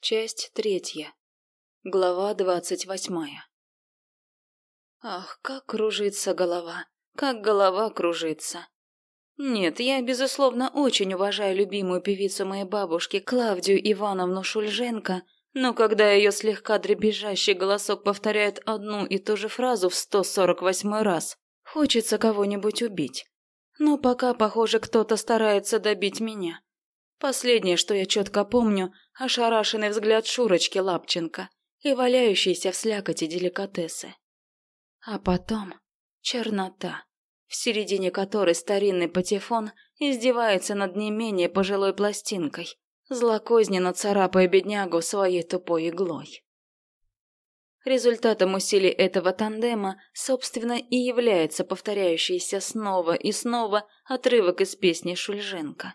Часть третья. Глава двадцать восьмая. Ах, как кружится голова, как голова кружится. Нет, я, безусловно, очень уважаю любимую певицу моей бабушки Клавдию Ивановну Шульженко, но когда ее слегка дребезжащий голосок повторяет одну и ту же фразу в 148 раз, хочется кого-нибудь убить. Но пока, похоже, кто-то старается добить меня. Последнее, что я четко помню, ошарашенный взгляд Шурочки Лапченко и валяющиеся в слякоти деликатесы. А потом чернота, в середине которой старинный патефон издевается над не менее пожилой пластинкой, злокозненно царапая беднягу своей тупой иглой. Результатом усилий этого тандема, собственно, и является повторяющийся снова и снова отрывок из песни Шульженко.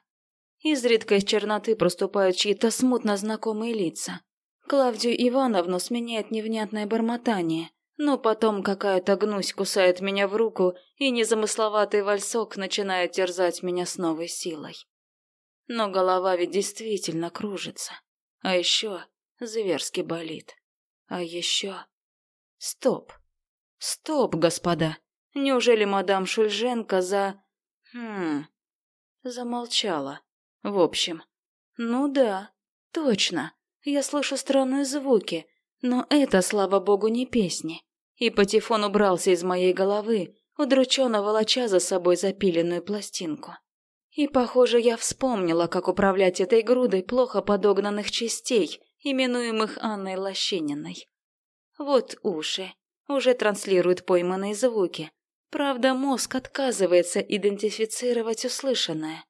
Изредка из черноты проступают чьи-то смутно знакомые лица. Клавдию Ивановну сменяет невнятное бормотание, но потом какая-то гнусь кусает меня в руку, и незамысловатый вальсок начинает терзать меня с новой силой. Но голова ведь действительно кружится. А еще зверски болит. А еще... Стоп. Стоп, господа. Неужели мадам Шульженко за... Хм... Замолчала. В общем, ну да, точно. Я слышу странные звуки, но это, слава богу, не песни. И патефон убрался из моей головы, удрученно волоча за собой запиленную пластинку. И, похоже, я вспомнила, как управлять этой грудой плохо подогнанных частей, именуемых Анной Лощининой. Вот уши. Уже транслируют пойманные звуки. Правда, мозг отказывается идентифицировать услышанное.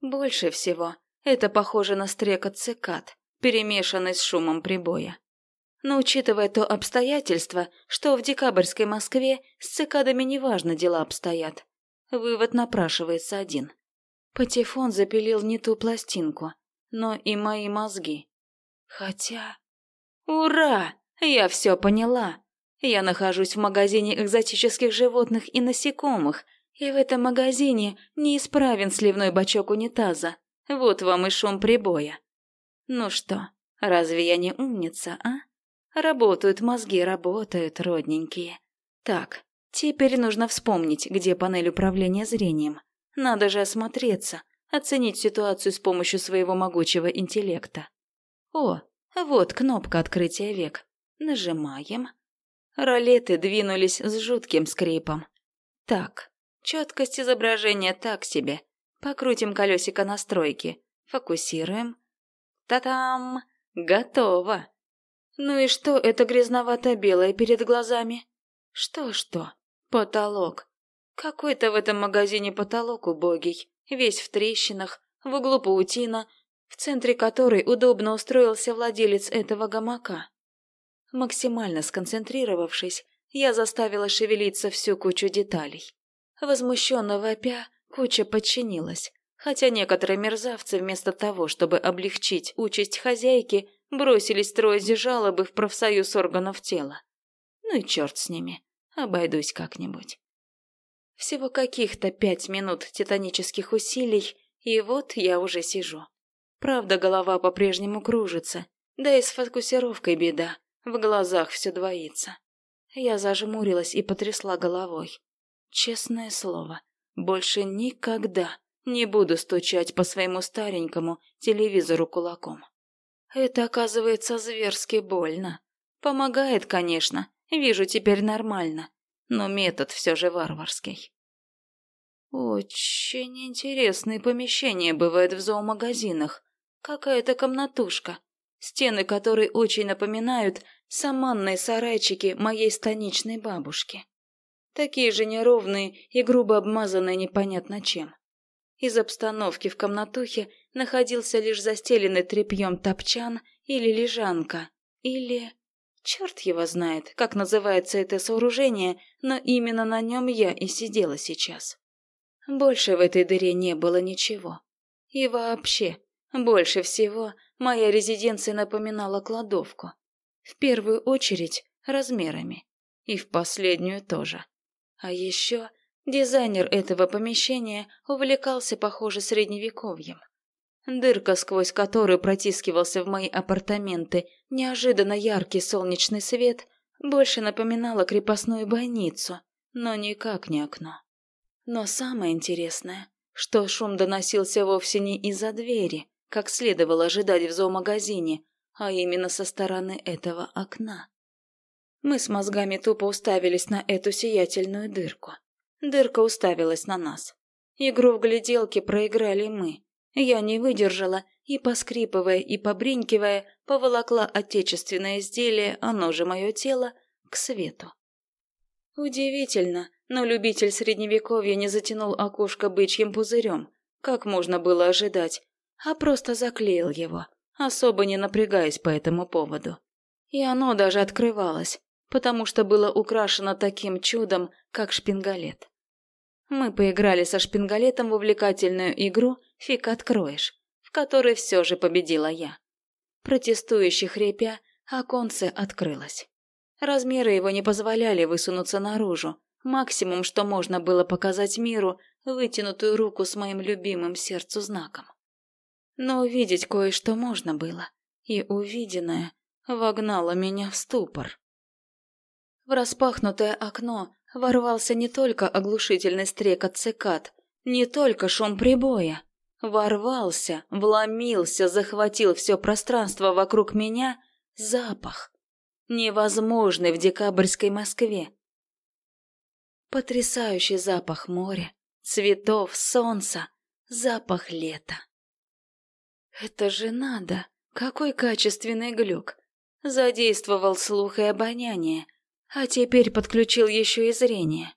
Больше всего это похоже на стрекот цикад, перемешанный с шумом прибоя. Но учитывая то обстоятельство, что в декабрьской Москве с цикадами неважно дела обстоят, вывод напрашивается один. Патефон запилил не ту пластинку, но и мои мозги. Хотя... Ура! Я все поняла. Я нахожусь в магазине экзотических животных и насекомых – и в этом магазине неисправен сливной бачок унитаза. Вот вам и шум прибоя. Ну что, разве я не умница, а? Работают мозги, работают, родненькие. Так, теперь нужно вспомнить, где панель управления зрением. Надо же осмотреться, оценить ситуацию с помощью своего могучего интеллекта. О, вот кнопка открытия век. Нажимаем. Ролеты двинулись с жутким скрипом. Так, Четкость изображения так себе. Покрутим колесико настройки. Фокусируем. Та-там! Готово! Ну и что это грязновато-белое перед глазами? Что-что? Потолок. Какой-то в этом магазине потолок убогий. Весь в трещинах, в углу паутина, в центре которой удобно устроился владелец этого гамака. Максимально сконцентрировавшись, я заставила шевелиться всю кучу деталей. Возмущенно вопя, куча подчинилась, хотя некоторые мерзавцы вместо того, чтобы облегчить участь хозяйки, бросились строить жалобы в профсоюз органов тела. Ну и черт с ними, обойдусь как-нибудь. Всего каких-то пять минут титанических усилий, и вот я уже сижу. Правда, голова по-прежнему кружится, да и с фокусировкой беда, в глазах все двоится. Я зажмурилась и потрясла головой. Честное слово, больше никогда не буду стучать по своему старенькому телевизору кулаком. Это оказывается зверски больно. Помогает, конечно, вижу теперь нормально, но метод все же варварский. Очень интересные помещения бывают в зоомагазинах. Какая-то комнатушка, стены которой очень напоминают саманные сарайчики моей станичной бабушки такие же неровные и грубо обмазанные непонятно чем. Из обстановки в комнатухе находился лишь застеленный тряпьем топчан или лежанка, или... Черт его знает, как называется это сооружение, но именно на нем я и сидела сейчас. Больше в этой дыре не было ничего. И вообще, больше всего моя резиденция напоминала кладовку. В первую очередь размерами. И в последнюю тоже. А еще дизайнер этого помещения увлекался, похоже, средневековьем. Дырка, сквозь которую протискивался в мои апартаменты неожиданно яркий солнечный свет, больше напоминала крепостную бойницу, но никак не окно. Но самое интересное, что шум доносился вовсе не из-за двери, как следовало ожидать в зоомагазине, а именно со стороны этого окна. Мы с мозгами тупо уставились на эту сиятельную дырку. Дырка уставилась на нас. Игру в гляделки проиграли мы. Я не выдержала и, поскрипывая и побринкивая, поволокла отечественное изделие, оно же мое тело, к свету. Удивительно, но любитель средневековья не затянул окошко бычьим пузырем, как можно было ожидать, а просто заклеил его, особо не напрягаясь по этому поводу. И оно даже открывалось, потому что было украшено таким чудом, как шпингалет. Мы поиграли со шпингалетом в увлекательную игру «Фиг откроешь», в которой все же победила я. Протестующих хрипя, оконце открылось. Размеры его не позволяли высунуться наружу. Максимум, что можно было показать миру, вытянутую руку с моим любимым сердцу знаком. Но увидеть кое-что можно было, и увиденное вогнало меня в ступор. В распахнутое окно ворвался не только оглушительный стрекот цикад, не только шум прибоя. Ворвался, вломился, захватил все пространство вокруг меня запах невозможный в декабрьской Москве. Потрясающий запах моря, цветов, солнца, запах лета. Это же надо, какой качественный глюк. Задействовал слух и обоняние, а теперь подключил еще и зрение.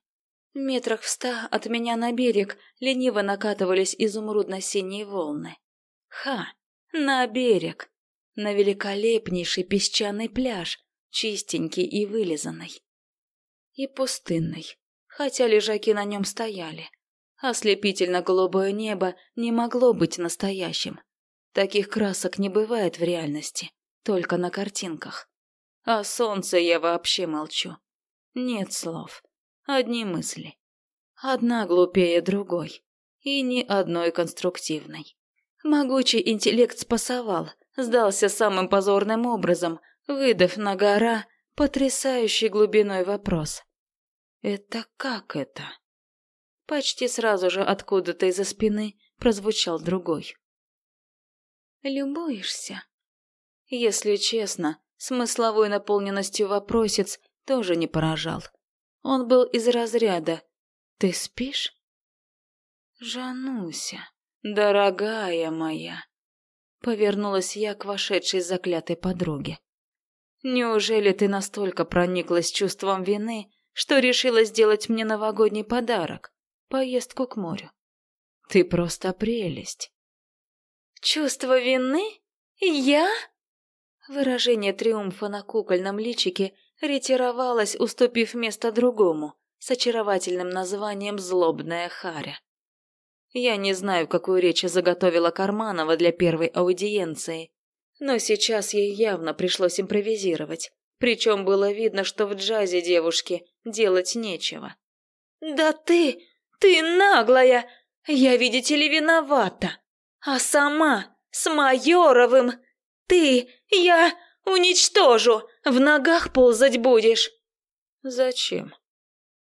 Метрах в ста от меня на берег лениво накатывались изумрудно-синие волны. Ха! На берег! На великолепнейший песчаный пляж, чистенький и вылизанный. И пустынный, хотя лежаки на нем стояли. Ослепительно-голубое небо не могло быть настоящим. Таких красок не бывает в реальности, только на картинках. А солнце я вообще молчу. Нет слов, одни мысли. Одна глупее другой, и ни одной конструктивной. Могучий интеллект спасовал, сдался самым позорным образом, выдав на гора потрясающий глубиной вопрос. «Это как это?» Почти сразу же откуда-то из-за спины прозвучал другой. «Любуешься?» Если честно, смысловой наполненностью вопросец тоже не поражал. Он был из разряда «Ты спишь?» «Жануся, дорогая моя!» Повернулась я к вошедшей заклятой подруге. Неужели ты настолько прониклась чувством вины, что решила сделать мне новогодний подарок — поездку к морю? Ты просто прелесть. Чувство вины? Я? Выражение триумфа на кукольном личике ретировалось, уступив место другому, с очаровательным названием «Злобная Харя». Я не знаю, какую речь заготовила Карманова для первой аудиенции, но сейчас ей явно пришлось импровизировать. Причем было видно, что в джазе девушке делать нечего. «Да ты... ты наглая! Я, видите ли, виновата! А сама с Майоровым... Ты... я... уничтожу! В ногах ползать будешь!» «Зачем?»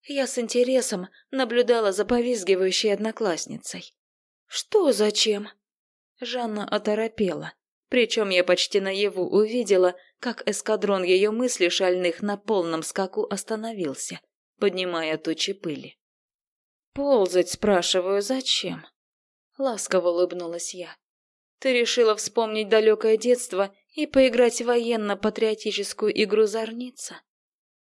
Я с интересом наблюдала за повизгивающей одноклассницей. «Что зачем?» Жанна оторопела. Причем я почти наяву увидела, как эскадрон ее мыслей шальных на полном скаку остановился, поднимая тучи пыли. «Ползать, спрашиваю, зачем?» Ласково улыбнулась я. «Ты решила вспомнить далекое детство и поиграть в военно-патриотическую игру «Зорница»?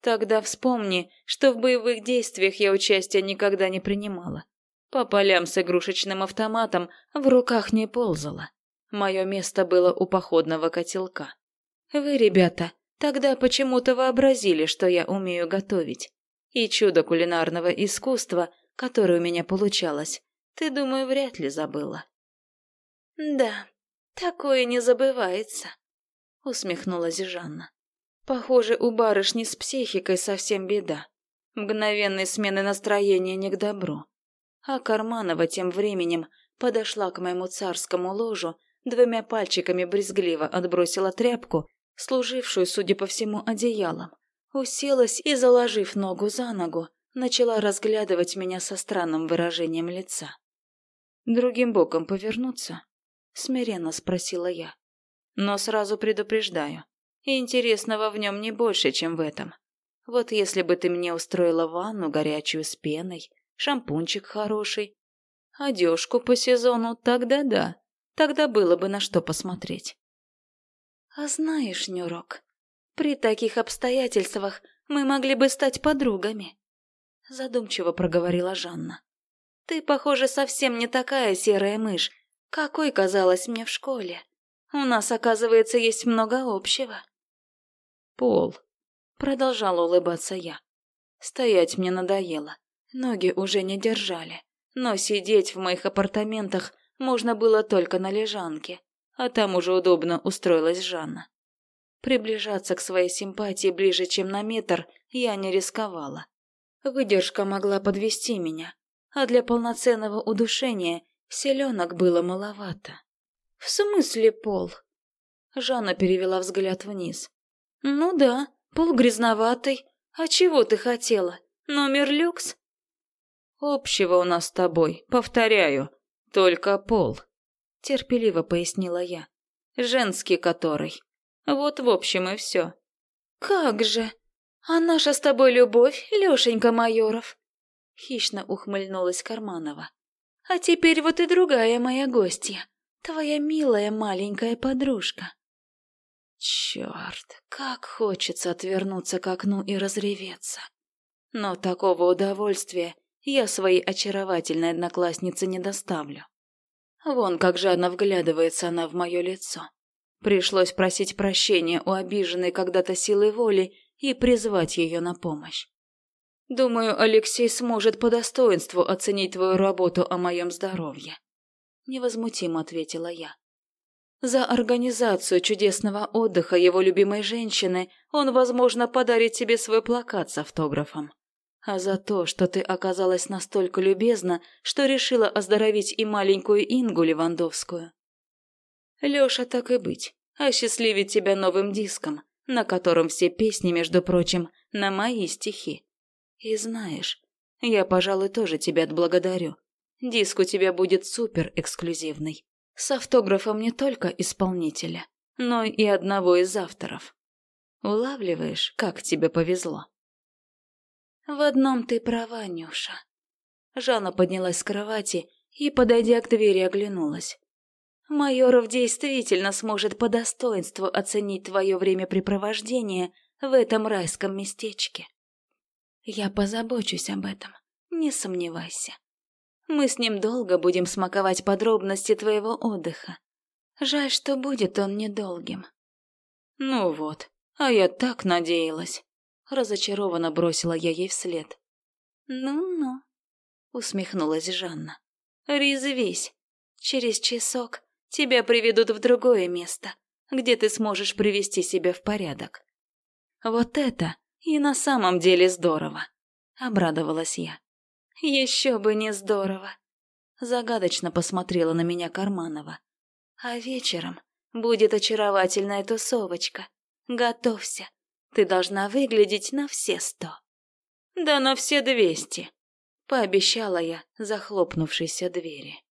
Тогда вспомни, что в боевых действиях я участия никогда не принимала. По полям с игрушечным автоматом в руках не ползала. Мое место было у походного котелка. Вы, ребята, тогда почему-то вообразили, что я умею готовить. И чудо кулинарного искусства, которое у меня получалось, ты, думаю, вряд ли забыла. Да, такое не забывается, усмехнулась Жанна. Похоже, у барышни с психикой совсем беда. Мгновенной смены настроения не к добру. А Карманова тем временем подошла к моему царскому ложу двумя пальчиками брезгливо отбросила тряпку, служившую, судя по всему, одеялом, уселась и, заложив ногу за ногу, начала разглядывать меня со странным выражением лица. «Другим боком повернуться?» — смиренно спросила я. «Но сразу предупреждаю, интересного в нем не больше, чем в этом. Вот если бы ты мне устроила ванну горячую с пеной, шампунчик хороший, одежку по сезону, тогда да, тогда было бы на что посмотреть». «А знаешь, Нюрок, при таких обстоятельствах мы могли бы стать подругами», задумчиво проговорила Жанна. Ты, похоже, совсем не такая серая мышь, какой казалась мне в школе. У нас, оказывается, есть много общего. Пол. Продолжала улыбаться я. Стоять мне надоело. Ноги уже не держали. Но сидеть в моих апартаментах можно было только на лежанке, а там уже удобно устроилась Жанна. Приближаться к своей симпатии ближе, чем на метр, я не рисковала. Выдержка могла подвести меня, а для полноценного удушения селенок было маловато. «В смысле пол?» Жанна перевела взгляд вниз. «Ну да, пол грязноватый. А чего ты хотела? Номер люкс?» «Общего у нас с тобой, повторяю, только пол», — терпеливо пояснила я. «Женский который. Вот в общем и все». «Как же!» «А наша с тобой любовь, Лешенька Майоров?» Хищно ухмыльнулась Карманова. «А теперь вот и другая моя гостья, твоя милая маленькая подружка». Черт, как хочется отвернуться к окну и разреветься. Но такого удовольствия я своей очаровательной однокласснице не доставлю. Вон как жадно вглядывается она в мое лицо. Пришлось просить прощения у обиженной когда-то силой воли и призвать ее на помощь. Думаю, Алексей сможет по достоинству оценить твою работу о моем здоровье. Невозмутимо ответила я. За организацию чудесного отдыха его любимой женщины он, возможно, подарит тебе свой плакат с автографом. А за то, что ты оказалась настолько любезна, что решила оздоровить и маленькую Ингу Левандовскую. Лёша, так и быть, осчастливит тебя новым диском, на котором все песни, между прочим, на мои стихи. И знаешь, я, пожалуй, тоже тебя отблагодарю. Диск у тебя будет супер эксклюзивный, с автографом не только исполнителя, но и одного из авторов. Улавливаешь, как тебе повезло? В одном ты права, Нюша. Жанна поднялась с кровати и, подойдя к двери, оглянулась. Майоров действительно сможет по достоинству оценить твое времяпрепровождение в этом райском местечке. Я позабочусь об этом, не сомневайся. Мы с ним долго будем смаковать подробности твоего отдыха. Жаль, что будет он недолгим. Ну вот, а я так надеялась. Разочарованно бросила я ей вслед. Ну-ну, усмехнулась Жанна. Резвись. Через часок Тебя приведут в другое место, где ты сможешь привести себя в порядок. Вот это и на самом деле здорово, обрадовалась я. Еще бы не здорово. Загадочно посмотрела на меня Карманова. А вечером будет очаровательная тусовочка. Готовься. Ты должна выглядеть на все сто. Да на все двести, пообещала я захлопнувшейся двери.